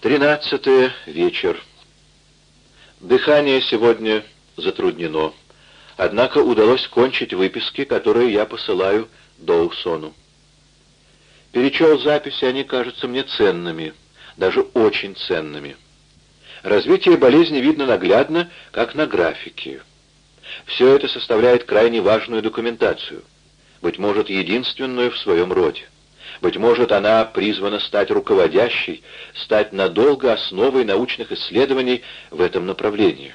Тринадцатое. Вечер. Дыхание сегодня затруднено. Однако удалось кончить выписки, которые я посылаю Доусону. Перечел записи, они кажутся мне ценными, даже очень ценными. Развитие болезни видно наглядно, как на графике. Все это составляет крайне важную документацию, быть может, единственную в своем роде. Быть может, она призвана стать руководящей, стать надолго основой научных исследований в этом направлении.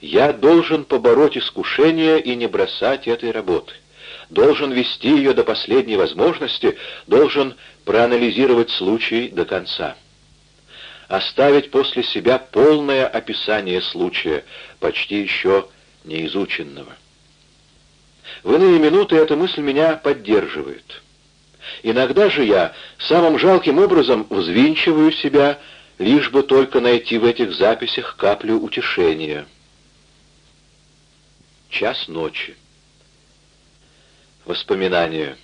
Я должен побороть искушение и не бросать этой работы. Должен вести ее до последней возможности, должен проанализировать случай до конца. Оставить после себя полное описание случая, почти еще неизученного. В иные минуты эта мысль меня поддерживает. Иногда же я самым жалким образом взвинчиваю себя, лишь бы только найти в этих записях каплю утешения. Час ночи. Воспоминания.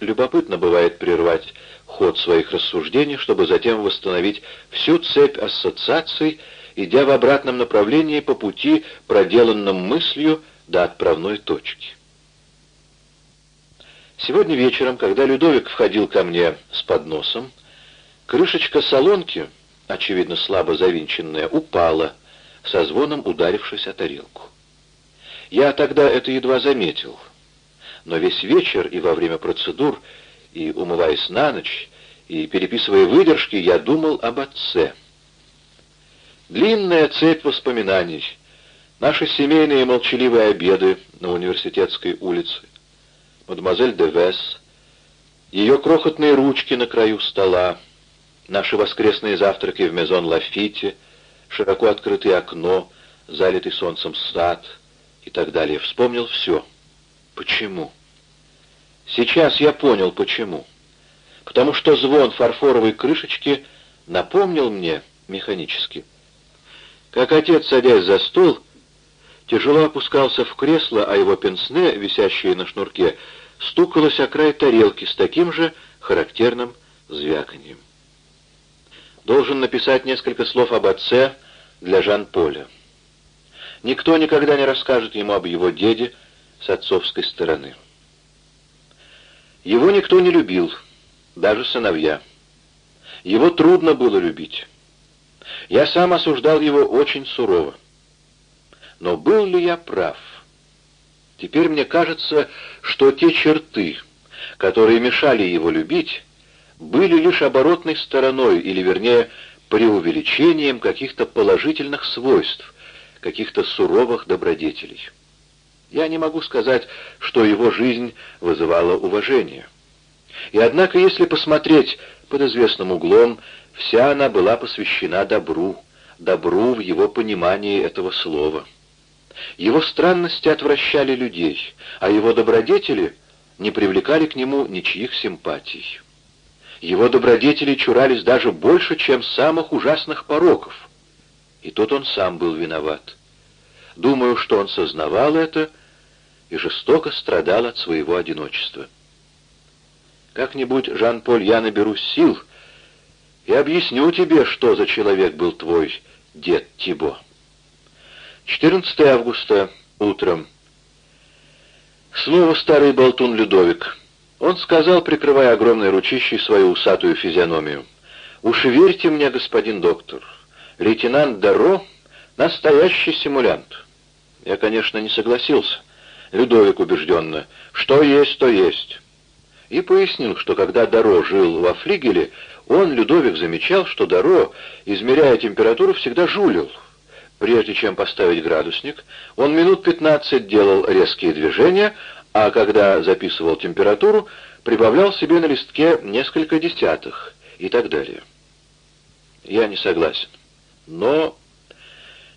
Любопытно бывает прервать ход своих рассуждений, чтобы затем восстановить всю цепь ассоциаций, идя в обратном направлении по пути, проделанном мыслью до отправной точки. Сегодня вечером, когда Людовик входил ко мне с подносом, крышечка солонки, очевидно слабо завинченная, упала, со звоном ударившись о тарелку. Я тогда это едва заметил, но весь вечер и во время процедур, и умываясь на ночь, и переписывая выдержки, я думал об отце. Длинная цепь воспоминаний, наши семейные молчаливые обеды на университетской улице, мадемуазель де Вес, ее крохотные ручки на краю стола, наши воскресные завтраки в Мезон Лафите, широко открытое окно, залитый солнцем сад и так далее. Вспомнил все. Почему? Сейчас я понял, почему. Потому что звон фарфоровой крышечки напомнил мне механически, как отец, садясь за стол, тяжело опускался в кресло, а его пенсне, висящее на шнурке, стукалось о край тарелки с таким же характерным звяканьем. Должен написать несколько слов об отце для Жан-Поля. Никто никогда не расскажет ему об его деде с отцовской стороны. Его никто не любил, даже сыновья. Его трудно было любить. Я сам осуждал его очень сурово. Но был ли я прав? Теперь мне кажется, что те черты, которые мешали его любить, были лишь оборотной стороной, или, вернее, преувеличением каких-то положительных свойств, каких-то суровых добродетелей. Я не могу сказать, что его жизнь вызывала уважение. И однако, если посмотреть под известным углом, вся она была посвящена добру, добру в его понимании этого слова. Его странности отвращали людей, а его добродетели не привлекали к нему ничьих симпатий. Его добродетели чурались даже больше, чем самых ужасных пороков. И тут он сам был виноват. Думаю, что он сознавал это и жестоко страдал от своего одиночества. Как-нибудь, Жан-Поль, я наберу сил и объясню тебе, что за человек был твой дед Тибо. 14 августа, утром. Снова старый болтун Людовик. Он сказал, прикрывая огромной ручищей свою усатую физиономию. «Уж верьте мне, господин доктор, лейтенант Даро — настоящий симулянт». Я, конечно, не согласился. Людовик убежденно. «Что есть, то есть». И пояснил, что когда Даро жил во флигеле, он, Людовик, замечал, что Даро, измеряя температуру, всегда жулил — Прежде чем поставить градусник, он минут 15 делал резкие движения, а когда записывал температуру, прибавлял себе на листке несколько десятых и так далее. Я не согласен. Но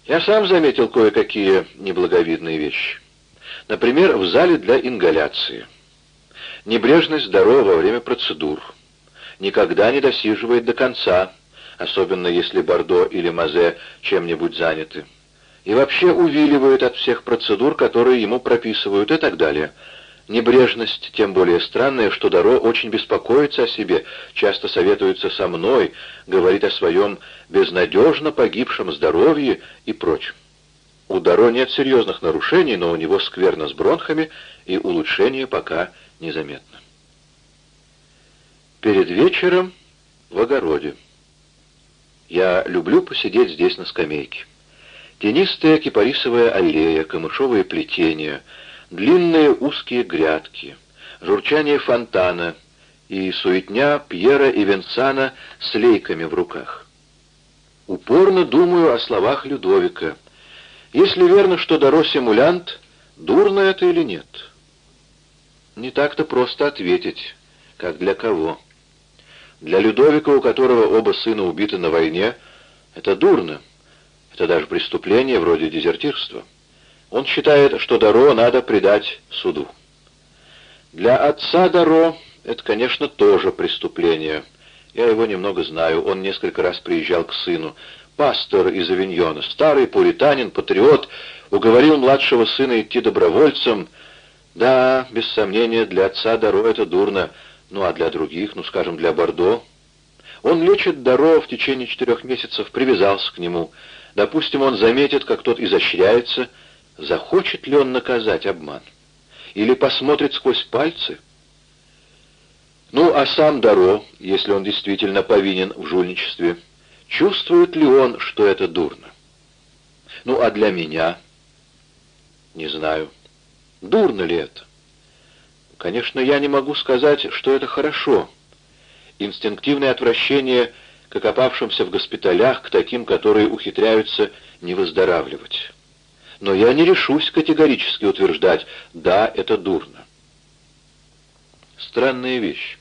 я сам заметил кое-какие неблаговидные вещи. Например, в зале для ингаляции. Небрежность здорова во время процедур. Никогда не досиживает до конца особенно если Бордо или Мазе чем-нибудь заняты. И вообще увиливает от всех процедур, которые ему прописывают и так далее. Небрежность тем более странная, что Даро очень беспокоится о себе, часто советуется со мной, говорит о своем безнадежно погибшем здоровье и прочем. У Даро нет серьезных нарушений, но у него скверно с бронхами, и улучшение пока незаметно. Перед вечером в огороде. Я люблю посидеть здесь на скамейке. Тенистая кипарисовая аллея, камышовые плетения, длинные узкие грядки, журчание фонтана и суетня Пьера и Венсана с лейками в руках. Упорно думаю о словах Людовика. Если верно, что Даро симулянт, дурно это или нет? Не так-то просто ответить, как для кого. Для Людовика, у которого оба сына убиты на войне, это дурно. Это даже преступление вроде дезертирства. Он считает, что Даро надо предать суду. Для отца Даро это, конечно, тоже преступление. Я его немного знаю, он несколько раз приезжал к сыну. Пастор из Авиньона, старый пуританин, патриот, уговорил младшего сына идти добровольцем. Да, без сомнения, для отца Даро это дурно, ну а для других, ну скажем, для Бордо. Он лечит Даро в течение четырех месяцев, привязался к нему. Допустим, он заметит, как тот изощряется, захочет ли он наказать обман? Или посмотрит сквозь пальцы? Ну, а сам Даро, если он действительно повинен в жульничестве, чувствует ли он, что это дурно? Ну, а для меня? Не знаю. Дурно ли это? Конечно, я не могу сказать, что это хорошо. Инстинктивное отвращение к окопавшимся в госпиталях, к таким, которые ухитряются не выздоравливать. Но я не решусь категорически утверждать, да, это дурно. Странная вещь.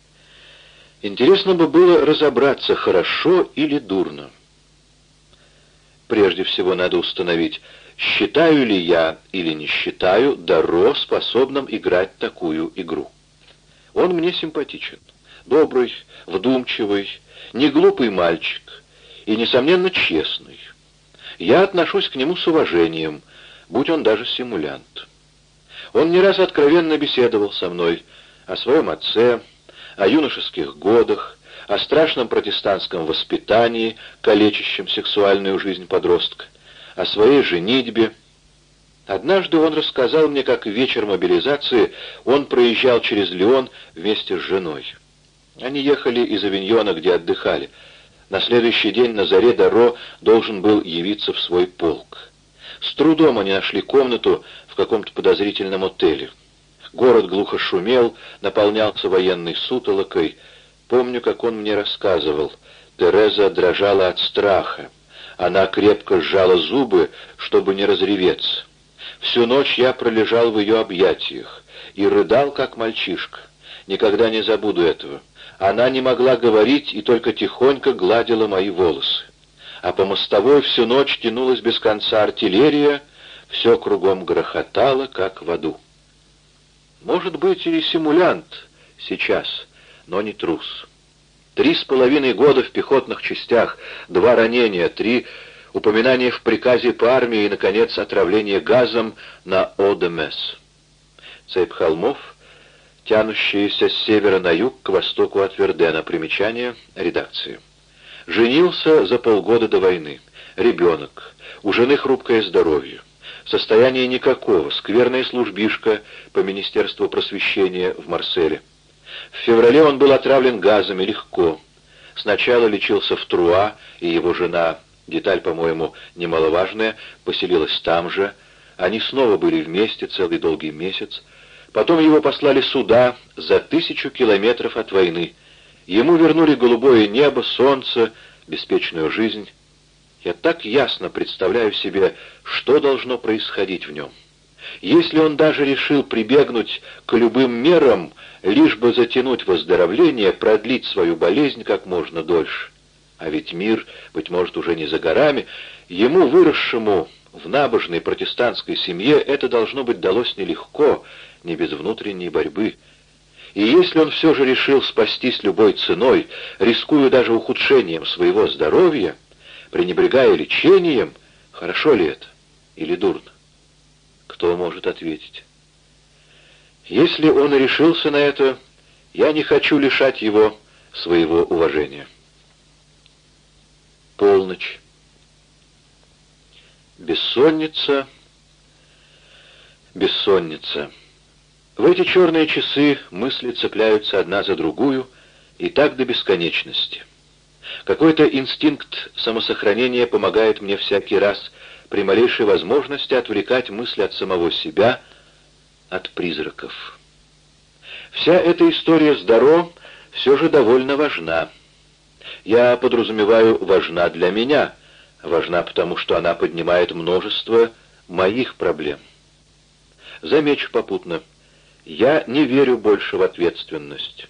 Интересно бы было разобраться, хорошо или дурно. Прежде всего надо установить, считаю ли я или не считаю Даро способным играть такую игру. Он мне симпатичен. Добрый, вдумчивый, не глупый мальчик и, несомненно, честный. Я отношусь к нему с уважением, будь он даже симулянт. Он не раз откровенно беседовал со мной о своем отце, о юношеских годах, о страшном протестантском воспитании, калечащем сексуальную жизнь подростка, о своей женитьбе. Однажды он рассказал мне, как вечер мобилизации он проезжал через Леон вместе с женой. Они ехали из Авиньона, где отдыхали. На следующий день на заре Даро должен был явиться в свой полк. С трудом они нашли комнату в каком-то подозрительном отеле. Город глухо шумел, наполнялся военной сутолокой. Помню, как он мне рассказывал. Тереза дрожала от страха. Она крепко сжала зубы, чтобы не разреветься. Всю ночь я пролежал в ее объятиях и рыдал, как мальчишка. Никогда не забуду этого. Она не могла говорить и только тихонько гладила мои волосы. А по мостовой всю ночь тянулась без конца артиллерия, все кругом грохотало, как в аду. Может быть, и симулянт сейчас, но не трус. Три с половиной года в пехотных частях, два ранения, три упоминания в приказе по армии и, наконец, отравление газом на ОДМС. Цепь холмов — тянущиеся с севера на юг к востоку от Вердена. Примечание редакции. Женился за полгода до войны. Ребенок. У жены хрупкое здоровье. Состояние никакого. Скверная службишка по Министерству просвещения в Марселе. В феврале он был отравлен газами легко. Сначала лечился в Труа, и его жена, деталь, по-моему, немаловажная, поселилась там же. Они снова были вместе целый долгий месяц. Потом его послали сюда, за тысячу километров от войны. Ему вернули голубое небо, солнце, беспечную жизнь. Я так ясно представляю себе, что должно происходить в нем. Если он даже решил прибегнуть к любым мерам, лишь бы затянуть выздоровление, продлить свою болезнь как можно дольше. А ведь мир, быть может, уже не за горами, ему, выросшему в набожной протестантской семье, это должно быть далось нелегко, не без внутренней борьбы. И если он все же решил спастись любой ценой, рискуя даже ухудшением своего здоровья, пренебрегая лечением, хорошо ли это или дурно? Кто может ответить? Если он решился на это, я не хочу лишать его своего уважения. Полночь. Бессонница, бессонница. В эти черные часы мысли цепляются одна за другую, и так до бесконечности. Какой-то инстинкт самосохранения помогает мне всякий раз при малейшей возможности отвлекать мысли от самого себя, от призраков. Вся эта история с Даро все же довольно важна. Я подразумеваю, важна для меня, важна потому, что она поднимает множество моих проблем. Замечу попутно, я не верю больше в ответственность.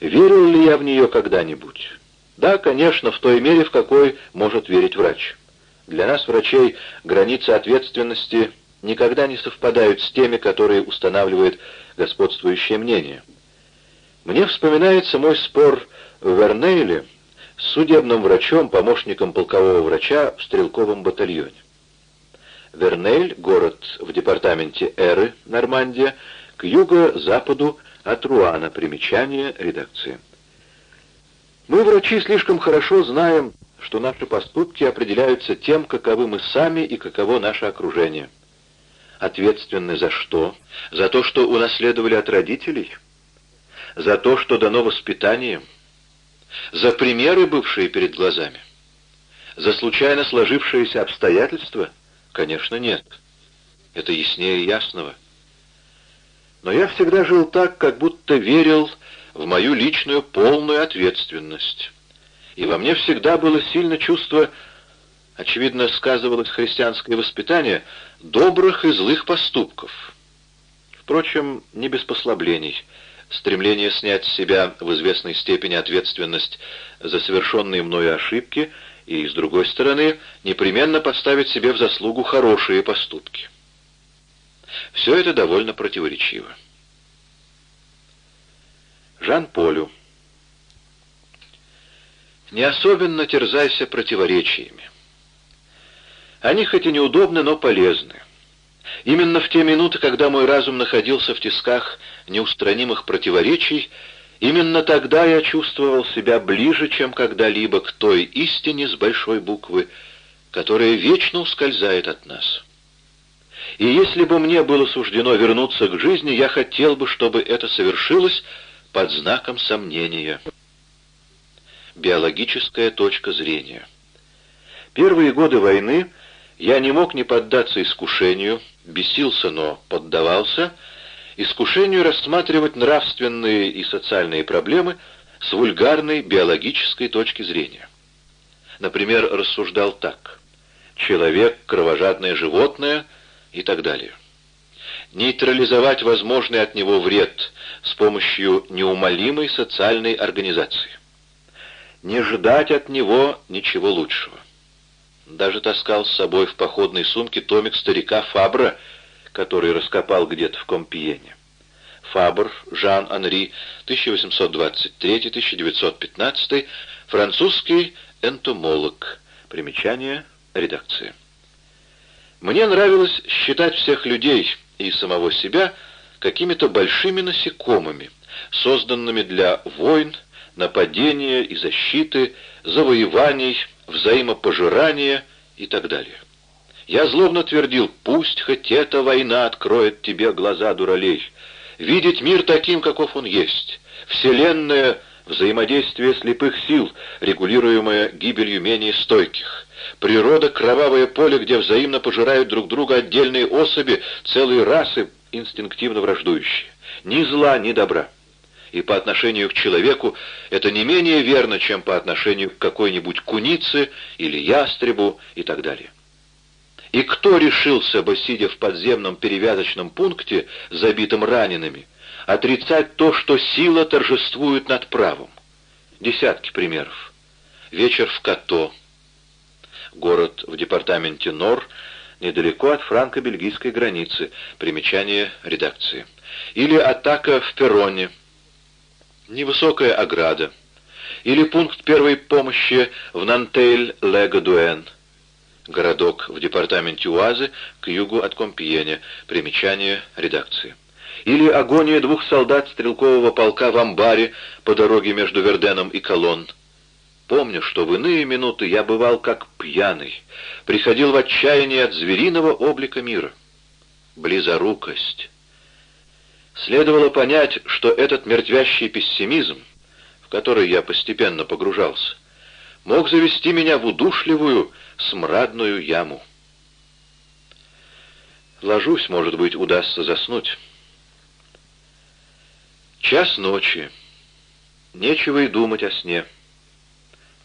Верил ли я в нее когда-нибудь? Да, конечно, в той мере, в какой может верить врач. Для нас, врачей, границы ответственности никогда не совпадают с теми, которые устанавливает господствующее мнение. Мне вспоминается мой спор в Вернейле с судебным врачом, помощником полкового врача в стрелковом батальоне. Вернейль — город в департаменте Эры, Нормандия, к юго-западу от Руана. Примечание редакции. Мы, врачи, слишком хорошо знаем, что наши поступки определяются тем, каковы мы сами и каково наше окружение. Ответственны за что? За то, что унаследовали от родителей? За то, что дано воспитанием? За примеры, бывшие перед глазами? За случайно сложившиеся обстоятельства? Конечно, нет. Это яснее ясного. Но я всегда жил так, как будто верил в мою личную полную ответственность. И во мне всегда было сильно чувство, очевидно, сказывалось христианское воспитание, добрых и злых поступков. Впрочем, не без послаблений. Стремление снять с себя в известной степени ответственность за совершенные мною ошибки и, с другой стороны, непременно поставить себе в заслугу хорошие поступки. Все это довольно противоречиво. Жан-Полю. Не особенно терзайся противоречиями. Они хоть и неудобны, но полезны. Именно в те минуты, когда мой разум находился в тисках неустранимых противоречий, именно тогда я чувствовал себя ближе, чем когда-либо к той истине с большой буквы, которая вечно ускользает от нас. И если бы мне было суждено вернуться к жизни, я хотел бы, чтобы это совершилось под знаком сомнения. Биологическая точка зрения. Первые годы войны я не мог не поддаться искушению, бесился, но поддавался, искушению рассматривать нравственные и социальные проблемы с вульгарной биологической точки зрения. Например, рассуждал так. Человек — кровожадное животное и так далее нейтрализовать возможный от него вред с помощью неумолимой социальной организации. Не ждать от него ничего лучшего. Даже таскал с собой в походной сумке томик старика Фабра, который раскопал где-то в Компиене. Фабр, Жан-Анри, 1823-1915, французский энтомолог. Примечание редакции. Мне нравилось считать всех людей, и самого себя какими-то большими насекомыми, созданными для войн, нападения и защиты, завоеваний, взаимопожирания и так далее. Я злобно твердил, пусть хоть эта война откроет тебе глаза, дуралей, видеть мир таким, каков он есть, вселенная — взаимодействие слепых сил, регулируемое гибелью менее стойких, природа — кровавое поле, где взаимно пожирают друг друга отдельные особи, целые расы, инстинктивно враждующие. Ни зла, ни добра. И по отношению к человеку это не менее верно, чем по отношению к какой-нибудь кунице или ястребу и так далее. И кто решился бы, сидя в подземном перевязочном пункте, забитым ранеными, отрицать то, что сила торжествует над правом. Десятки примеров. Вечер в Като. Город в департаменте Нор, недалеко от франко-бельгийской границы. Примечание редакции. Или атака в Перроне. Невысокая ограда. Или пункт первой помощи в Нантейль-Лего-Дуэн. Городок в департаменте Уазы к югу от Компьене. Примечание редакции или агония двух солдат стрелкового полка в амбаре по дороге между Верденом и Колонн. Помню, что в иные минуты я бывал как пьяный, приходил в отчаяние от звериного облика мира. Близорукость. Следовало понять, что этот мертвящий пессимизм, в который я постепенно погружался, мог завести меня в удушливую, смрадную яму. Ложусь, может быть, удастся заснуть. Час ночи. Нечего и думать о сне.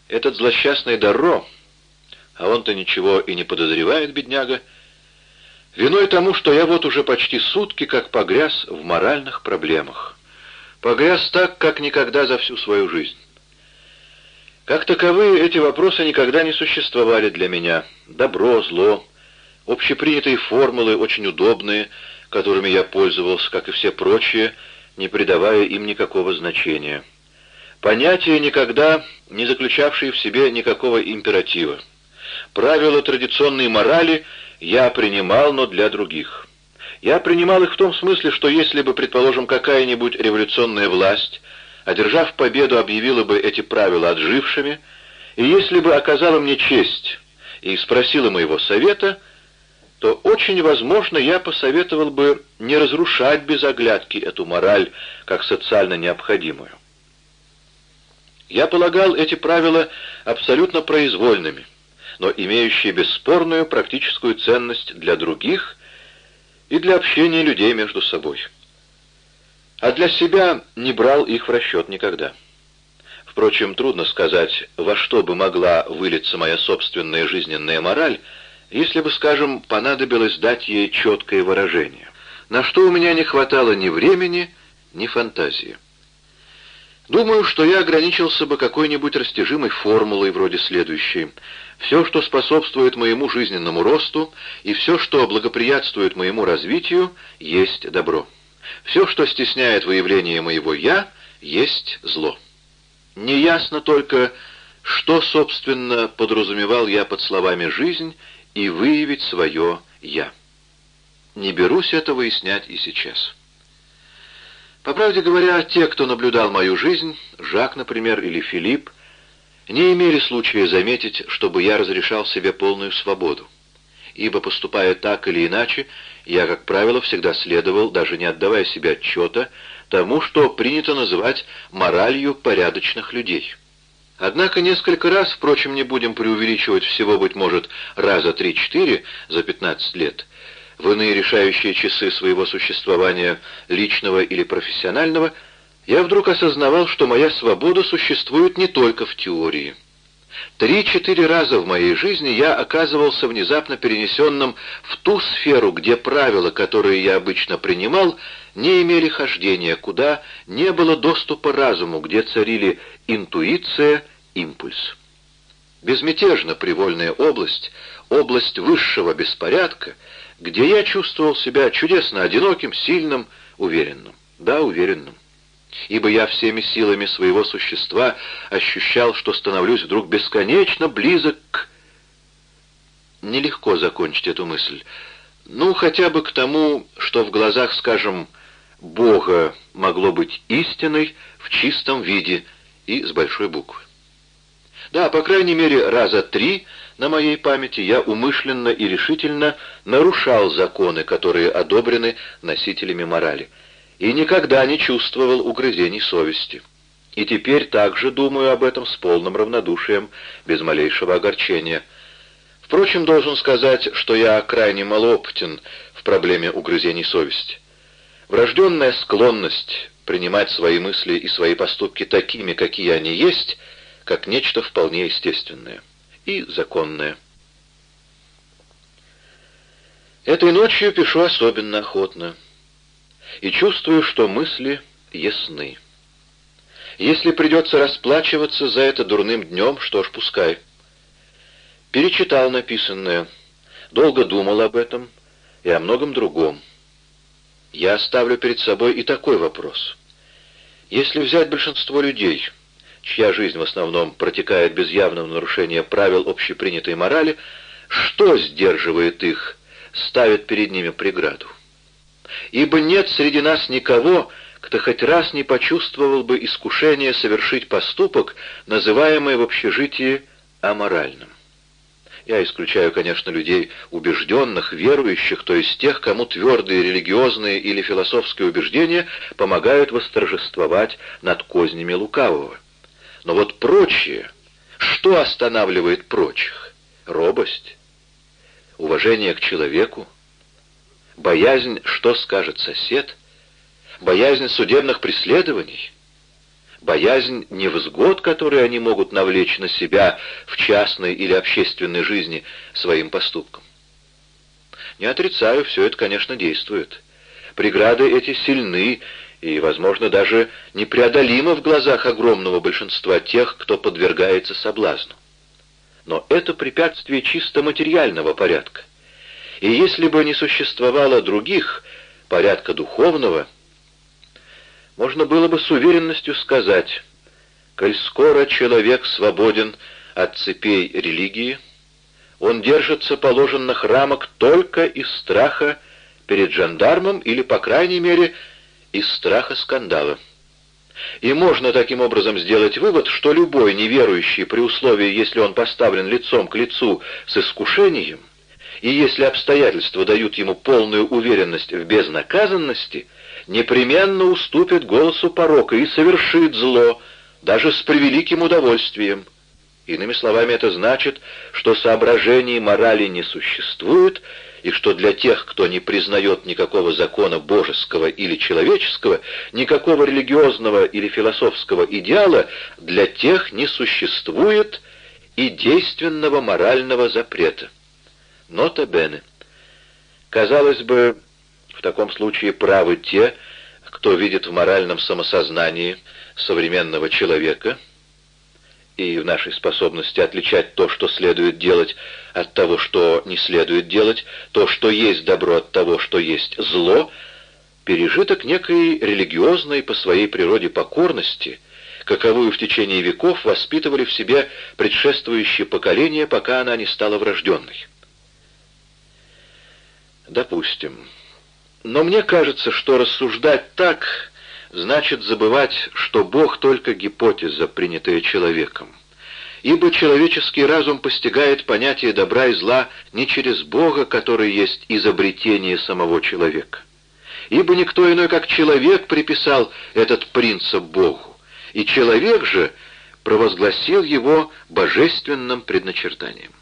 Этот злосчастный Дарро, а он-то ничего и не подозревает, бедняга, виной тому, что я вот уже почти сутки как погряз в моральных проблемах. Погряз так, как никогда за всю свою жизнь. Как таковые эти вопросы никогда не существовали для меня. Добро, зло, общепринятые формулы, очень удобные, которыми я пользовался, как и все прочие, не придавая им никакого значения. Понятия, никогда не заключавшие в себе никакого императива. Правила традиционной морали я принимал, но для других. Я принимал их в том смысле, что если бы, предположим, какая-нибудь революционная власть, одержав победу, объявила бы эти правила отжившими, и если бы оказала мне честь и спросила моего совета, то очень возможно я посоветовал бы не разрушать без оглядки эту мораль как социально необходимую. Я полагал эти правила абсолютно произвольными, но имеющие бесспорную практическую ценность для других и для общения людей между собой. А для себя не брал их в расчет никогда. Впрочем, трудно сказать, во что бы могла вылиться моя собственная жизненная мораль, если бы, скажем, понадобилось дать ей четкое выражение, на что у меня не хватало ни времени, ни фантазии. Думаю, что я ограничился бы какой-нибудь растяжимой формулой вроде следующей. Все, что способствует моему жизненному росту, и все, что благоприятствует моему развитию, есть добро. Все, что стесняет выявление моего «я», есть зло. Неясно только, что, собственно, подразумевал я под словами «жизнь» и выявить свое «я». Не берусь это выяснять и сейчас. По правде говоря, те, кто наблюдал мою жизнь, Жак, например, или Филипп, не имели случая заметить, чтобы я разрешал себе полную свободу. Ибо, поступая так или иначе, я, как правило, всегда следовал, даже не отдавая себе отчета, тому, что принято называть моралью порядочных людей. Однако несколько раз, впрочем, не будем преувеличивать всего, быть может, раза три-четыре за пятнадцать лет, в иные решающие часы своего существования, личного или профессионального, я вдруг осознавал, что моя свобода существует не только в теории. Три-четыре раза в моей жизни я оказывался внезапно перенесенным в ту сферу, где правила, которые я обычно принимал, не имели хождения, куда не было доступа разуму, где царили интуиция, импульс. Безмятежно привольная область, область высшего беспорядка, где я чувствовал себя чудесно одиноким, сильным, уверенным. Да, уверенным. Ибо я всеми силами своего существа ощущал, что становлюсь вдруг бесконечно близок к... Нелегко закончить эту мысль. Ну, хотя бы к тому, что в глазах, скажем, Бога могло быть истиной в чистом виде и с большой буквы. Да, по крайней мере, раза три на моей памяти я умышленно и решительно нарушал законы, которые одобрены носителями морали, и никогда не чувствовал угрызений совести. И теперь также думаю об этом с полным равнодушием, без малейшего огорчения. Впрочем, должен сказать, что я крайне малоопытен в проблеме угрызений совести. Врожденная склонность принимать свои мысли и свои поступки такими, какие они есть, как нечто вполне естественное и законное. Этой ночью пишу особенно охотно и чувствую, что мысли ясны. Если придется расплачиваться за это дурным днем, что ж, пускай. Перечитал написанное, долго думал об этом и о многом другом. Я ставлю перед собой и такой вопрос. Если взять большинство людей, чья жизнь в основном протекает без явного нарушения правил общепринятой морали, что сдерживает их, ставит перед ними преграду? ибо нет среди нас никого, кто хоть раз не почувствовал бы искушение совершить поступок, называемый в общежитии аморальным. Я исключаю, конечно, людей убежденных, верующих, то есть тех, кому твердые религиозные или философские убеждения помогают восторжествовать над кознями лукавого. Но вот прочие, что останавливает прочих? Робость, уважение к человеку, боязнь, что скажет сосед, боязнь судебных преследований — боязнь невзгод, которые они могут навлечь на себя в частной или общественной жизни своим поступком. Не отрицаю, все это, конечно, действует. Преграды эти сильны и, возможно, даже непреодолимы в глазах огромного большинства тех, кто подвергается соблазну. Но это препятствие чисто материального порядка. И если бы не существовало других, порядка духовного – можно было бы с уверенностью сказать, «Коль скоро человек свободен от цепей религии, он держится положенных рамок только из страха перед жандармом или, по крайней мере, из страха скандала». И можно таким образом сделать вывод, что любой неверующий, при условии, если он поставлен лицом к лицу с искушением, и если обстоятельства дают ему полную уверенность в безнаказанности – непременно уступит голосу порока и совершит зло, даже с превеликим удовольствием. Иными словами, это значит, что соображений морали не существует, и что для тех, кто не признает никакого закона божеского или человеческого, никакого религиозного или философского идеала, для тех не существует и действенного морального запрета. Нота Бене. Казалось бы, в таком случае правы те, кто видит в моральном самосознании современного человека и в нашей способности отличать то, что следует делать, от того, что не следует делать, то, что есть добро от того, что есть зло, пережиток некой религиозной по своей природе покорности, каковую в течение веков воспитывали в себе предшествующие поколения, пока она не стала врожденной. Допустим, но мне кажется, что рассуждать так значит забывать, что Бог только гипотеза, принятая человеком. Ибо человеческий разум постигает понятие добра и зла не через Бога, который есть изобретение самого человека. Ибо никто иной, как человек, приписал этот принцип Богу, и человек же провозгласил его божественным предначертанием.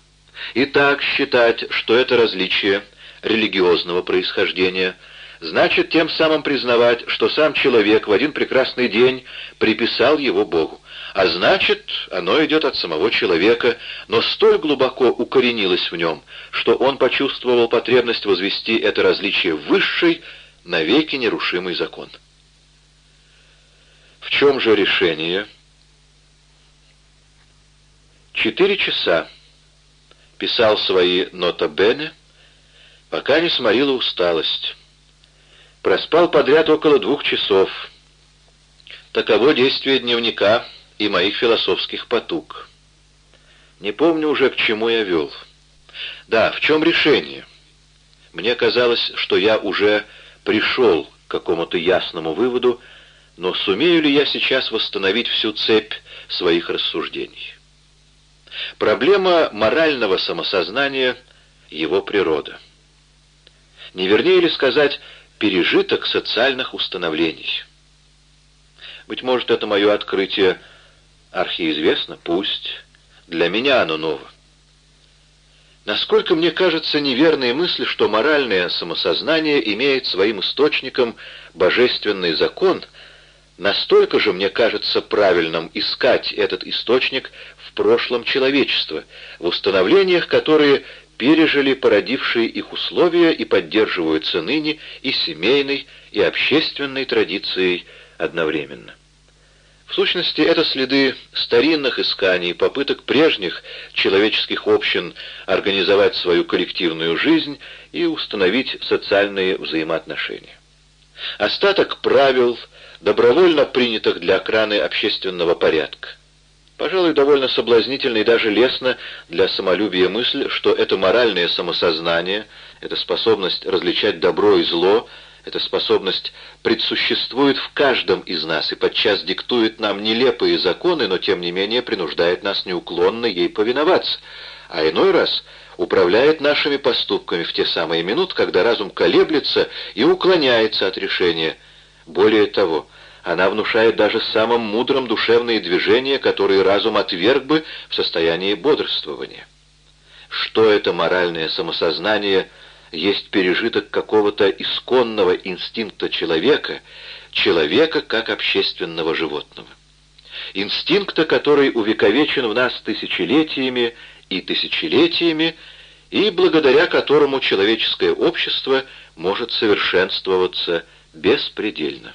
Итак, считать, что это различие – религиозного происхождения, значит тем самым признавать, что сам человек в один прекрасный день приписал его Богу. А значит, оно идет от самого человека, но столь глубоко укоренилось в нем, что он почувствовал потребность возвести это различие в высший, навеки нерушимый закон. В чем же решение? Четыре часа писал свои нота бене, пока не сморила усталость. Проспал подряд около двух часов. Таково действие дневника и моих философских потуг. Не помню уже, к чему я вел. Да, в чем решение? Мне казалось, что я уже пришел к какому-то ясному выводу, но сумею ли я сейчас восстановить всю цепь своих рассуждений? Проблема морального самосознания — его природа не вернее ли сказать, пережиток социальных установлений. Быть может, это мое открытие архиизвестно, пусть. Для меня оно ново. Насколько мне кажется неверной мысль, что моральное самосознание имеет своим источником божественный закон, настолько же мне кажется правильным искать этот источник в прошлом человечества, в установлениях, которые пережили породившие их условия и поддерживаются ныне и семейной, и общественной традицией одновременно. В сущности, это следы старинных исканий, попыток прежних человеческих общин организовать свою коллективную жизнь и установить социальные взаимоотношения. Остаток правил, добровольно принятых для охраны общественного порядка. Пожалуй, довольно соблазнительно и даже лестно для самолюбия мысль, что это моральное самосознание, эта способность различать добро и зло, Эта способность предсуществует в каждом из нас и подчас диктует нам нелепые законы, но тем не менее принуждает нас неуклонно ей повиноваться, а иной раз управляет нашими поступками в те самые минуты, когда разум колеблется и уклоняется от решения. Более того, она внушает даже самым мудрым душевные движения, которые разум отверг бы в состоянии бодрствования. Что это моральное самосознание – есть пережиток какого-то исконного инстинкта человека, человека как общественного животного. Инстинкта, который увековечен в нас тысячелетиями и тысячелетиями, и благодаря которому человеческое общество может совершенствоваться беспредельно.